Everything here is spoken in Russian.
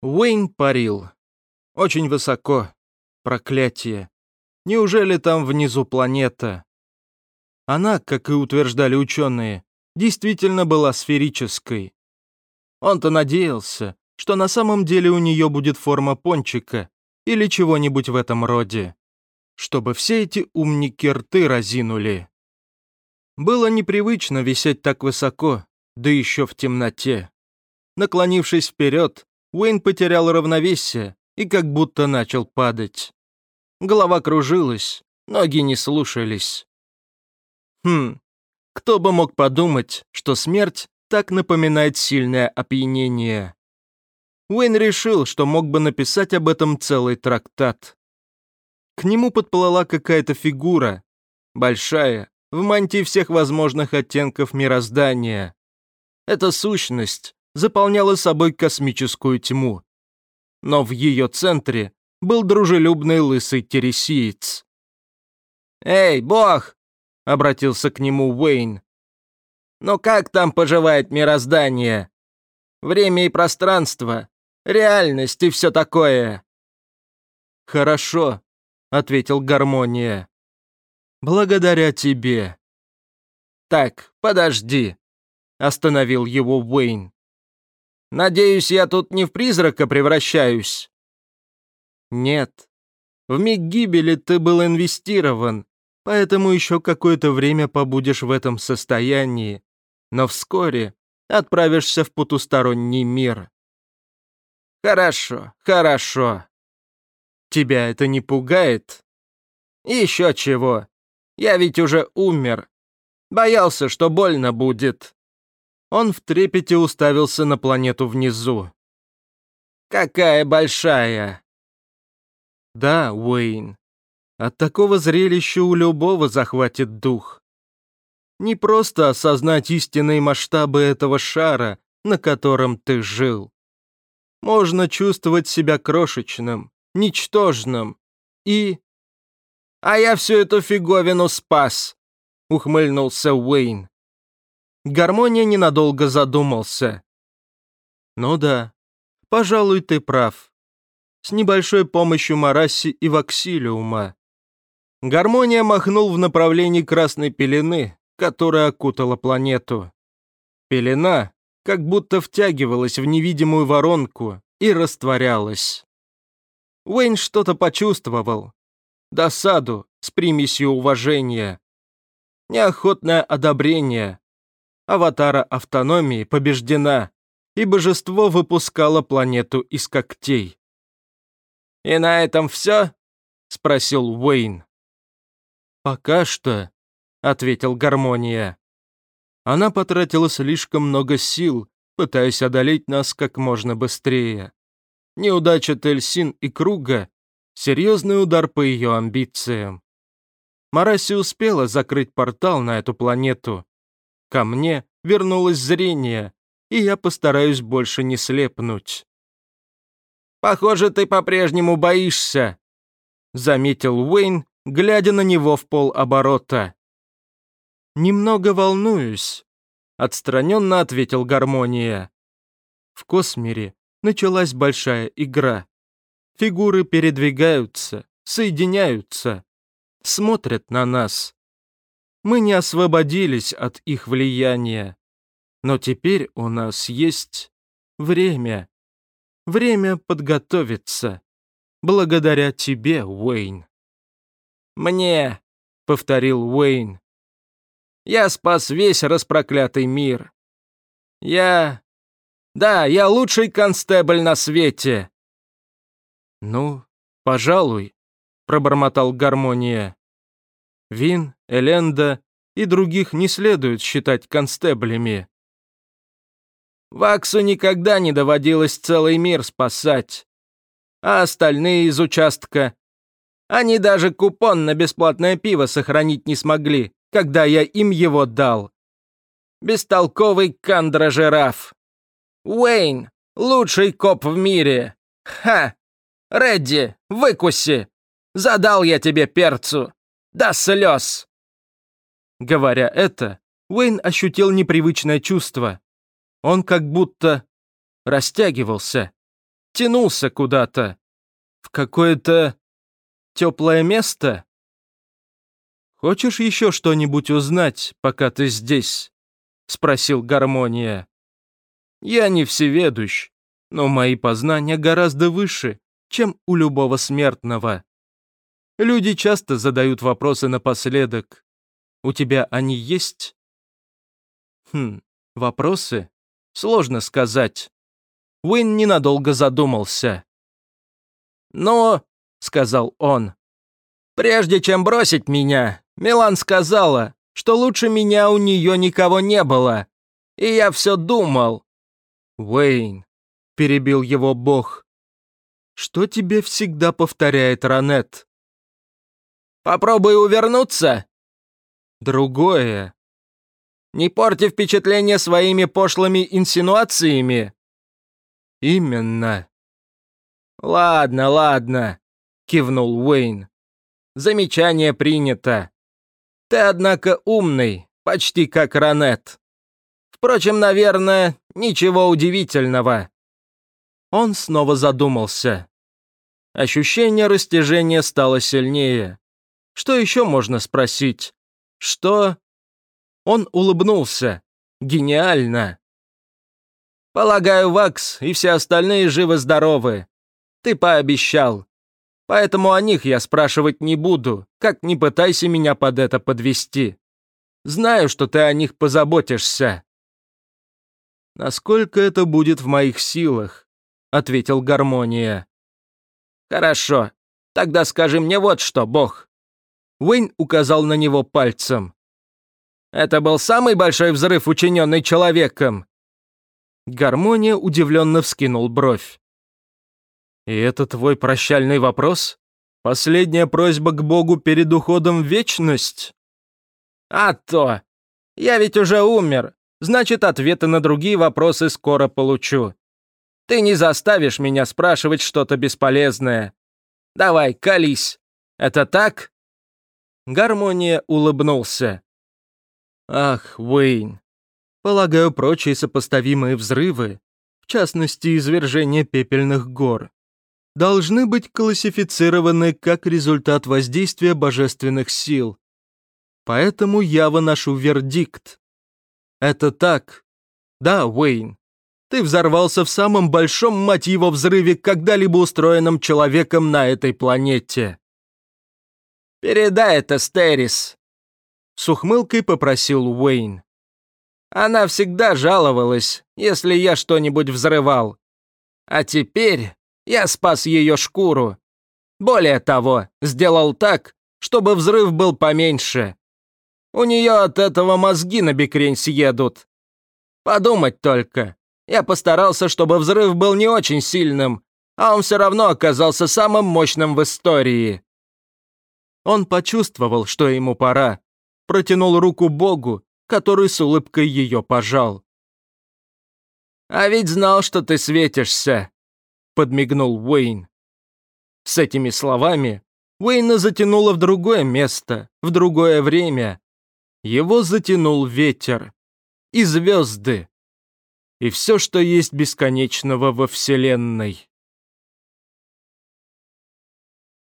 Уэйн парил. Очень высоко. Проклятие. Неужели там внизу планета? Она, как и утверждали ученые, действительно была сферической. Он-то надеялся, что на самом деле у нее будет форма пончика или чего-нибудь в этом роде, чтобы все эти умники рты разинули. Было непривычно висеть так высоко, да еще в темноте. Наклонившись вперед, Уэйн потерял равновесие и как будто начал падать. Голова кружилась, ноги не слушались. Хм, кто бы мог подумать, что смерть так напоминает сильное опьянение. Уэйн решил, что мог бы написать об этом целый трактат. К нему подплыла какая-то фигура, большая, в мантии всех возможных оттенков мироздания. Эта сущность заполняла собой космическую тьму. Но в ее центре был дружелюбный лысый тересиец. «Эй, бог!» — обратился к нему Уэйн. «Ну как там поживает мироздание? Время и пространство, реальность и все такое». «Хорошо», — ответил Гармония. «Благодаря тебе». «Так, подожди», — остановил его Уэйн. «Надеюсь, я тут не в призрака превращаюсь?» «Нет. В миг гибели ты был инвестирован, поэтому еще какое-то время побудешь в этом состоянии, но вскоре отправишься в потусторонний мир». «Хорошо, хорошо», Тебя это не пугает? Еще чего. Я ведь уже умер. Боялся, что больно будет. Он в трепете уставился на планету внизу. Какая большая. Да, Уэйн. От такого зрелища у любого захватит дух. Не просто осознать истинные масштабы этого шара, на котором ты жил. Можно чувствовать себя крошечным, ничтожным. И... «А я всю эту фиговину спас!» — ухмыльнулся Уэйн. Гармония ненадолго задумался. «Ну да, пожалуй, ты прав. С небольшой помощью Мараси и Ваксилиума». Гармония махнул в направлении красной пелены, которая окутала планету. Пелена как будто втягивалась в невидимую воронку и растворялась. Уэйн что-то почувствовал. Досаду с примесью уважения. Неохотное одобрение. Аватара автономии побеждена, и божество выпускало планету из когтей. «И на этом все?» — спросил Уэйн. «Пока что», — ответил Гармония. Она потратила слишком много сил, пытаясь одолеть нас как можно быстрее. Неудача Тельсин и Круга — серьезный удар по ее амбициям. Мараси успела закрыть портал на эту планету. Ко мне вернулось зрение, и я постараюсь больше не слепнуть. «Похоже, ты по-прежнему боишься», — заметил Уэйн, глядя на него в полоборота. «Немного волнуюсь», — отстраненно ответил Гармония. «В Космере началась большая игра. Фигуры передвигаются, соединяются, смотрят на нас. Мы не освободились от их влияния. Но теперь у нас есть время. Время подготовиться. Благодаря тебе, Уэйн. «Мне», — повторил Уэйн. «Я спас весь распроклятый мир. Я да, я лучший констебль на свете!» «Ну, пожалуй», — пробормотал Гармония. «Вин, Эленда и других не следует считать констеблями». «Ваксу никогда не доводилось целый мир спасать. А остальные из участка? Они даже купон на бесплатное пиво сохранить не смогли, когда я им его дал. Бестолковый кандра-жираф!» Уэйн, лучший коп в мире! Ха! Редди, выкуси! Задал я тебе перцу! До слез!» Говоря это, Уэйн ощутил непривычное чувство. Он как будто растягивался, втянулся куда-то. В какое-то теплое место. Хочешь еще что-нибудь узнать, пока ты здесь? Спросил Гармония. Я не всеведущ, но мои познания гораздо выше, чем у любого смертного. Люди часто задают вопросы напоследок. У тебя они есть? Хм, вопросы? Сложно сказать. Уин ненадолго задумался. «Но», — сказал он, — «прежде чем бросить меня, Милан сказала, что лучше меня у нее никого не было. И я все думал». «Уэйн», — перебил его бог, — «что тебе всегда повторяет Ранет?» «Попробуй увернуться». «Другое». «Не порти впечатление своими пошлыми инсинуациями». «Именно». «Ладно, ладно», — кивнул Уэйн. «Замечание принято. Ты, однако, умный, почти как Ранет. Впрочем, наверное, ничего удивительного». Он снова задумался. Ощущение растяжения стало сильнее. Что еще можно спросить? Что? Он улыбнулся. Гениально. Полагаю, Вакс и все остальные живы-здоровы. Ты пообещал. Поэтому о них я спрашивать не буду, как не пытайся меня под это подвести. Знаю, что ты о них позаботишься». «Насколько это будет в моих силах?» — ответил Гармония. «Хорошо. Тогда скажи мне вот что, Бог». Уэйн указал на него пальцем. «Это был самый большой взрыв, учиненный человеком?» Гармония удивленно вскинул бровь. «И это твой прощальный вопрос? Последняя просьба к Богу перед уходом в вечность?» «А то! Я ведь уже умер, значит, ответы на другие вопросы скоро получу. Ты не заставишь меня спрашивать что-то бесполезное. Давай, колись. Это так?» Гармония улыбнулся. «Ах, Уэйн, полагаю, прочие сопоставимые взрывы, в частности, извержение пепельных гор, должны быть классифицированы как результат воздействия божественных сил. Поэтому я выношу вердикт. Это так. Да, Уэйн, ты взорвался в самом большом, мать его, взрыве, когда-либо устроенном человеком на этой планете. «Передай это Стерис», — с ухмылкой попросил Уэйн. «Она всегда жаловалась, если я что-нибудь взрывал. А теперь я спас ее шкуру. Более того, сделал так, чтобы взрыв был поменьше. У нее от этого мозги на бекрень съедут. Подумать только. Я постарался, чтобы взрыв был не очень сильным, а он все равно оказался самым мощным в истории. Он почувствовал, что ему пора, протянул руку Богу, который с улыбкой ее пожал. «А ведь знал, что ты светишься», подмигнул Уэйн. С этими словами Уэйна затянуло в другое место, в другое время. Его затянул ветер и звезды, и все, что есть бесконечного во Вселенной.